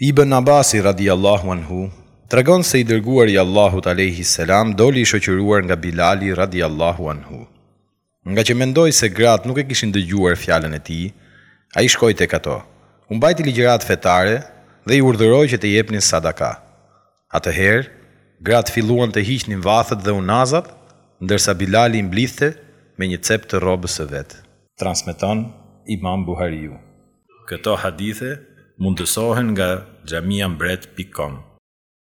Ibën Abasi radhiyallahu anhu tregon se i Dërguari i Allahut alejhi selam doli i shoqëruar nga Bilali radhiyallahu anhu. Ngaqë mendoi se gratë nuk e kishin dëgjuar fjalën e tij, ai shkoi tek ato, u mbajti ligjëratë fetare dhe i urdhëroi që të jepnin sadaka. Atëherë, gratë filluan të hiqnin vathët dhe unazat, ndërsa Bilali i mblidhte me një cep të rrobës së vet. Transmeton Imam Buhariu. Këto hadithe mundësohen nga xhamia mbret pikë kom.